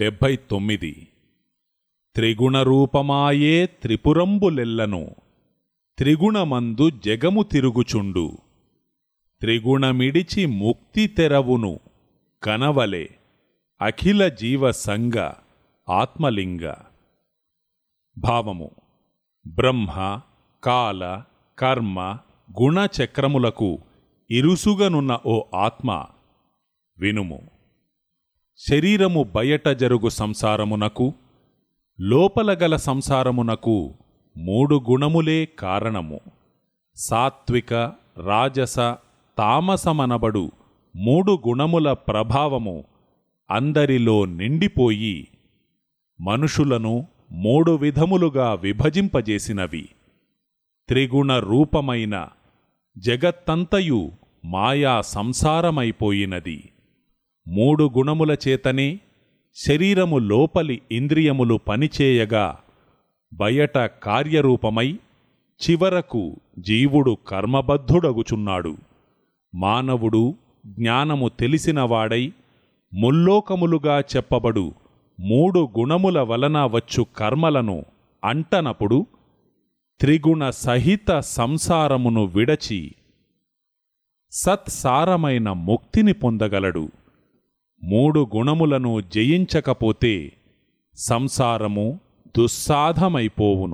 డెబ్భై తొమ్మిది. త్రిగుణరూపమాయే త్రిపురంబులెల్లను త్రిగుణమందు జగము తిరుగుచుండు. త్రిగుణమిడిచి ముక్తి తెరవును కనవలే అఖిల జీవ సంగ ఆత్మలింగ. భావము బ్రహ్మ కాల కర్మ గుణచక్రములకు ఇరుసుగనున్న ఓ ఆత్మ వినుము. శరీరము బయట జరుగు సంసారమునకు లోపల గల సంసారమునకు మూడు గుణములే కారణము. సాత్విక రాజస తామసమనబడు మూడు గుణముల ప్రభావము అందరిలో నిండిపోయి మనుషులను మూడు విధములుగా విభజింపజేసినవి. త్రిగుణ రూపమైన జగత్తంతయు మాయా సంసారమైపోయినది. మూడు గుణముల చేతనే శరీరము లోపలి ఇంద్రియములు పనిచేయగా బయట కార్యరూపమై చివరకు జీవుడు కర్మబద్ధుడగుచున్నాడు. మానవుడు జ్ఞానము తెలిసినవాడై ముల్లోకములుగా చెప్పబడు మూడు గుణముల వలన వచ్చు కర్మలను అంటనప్పుడు త్రిగుణ సహిత సంసారమును విడచి సత్సారమైన ముక్తిని పొందగలడు. మూడు గుణములను జయించకపోతే సంసారము దుస్సాధమైపోవును.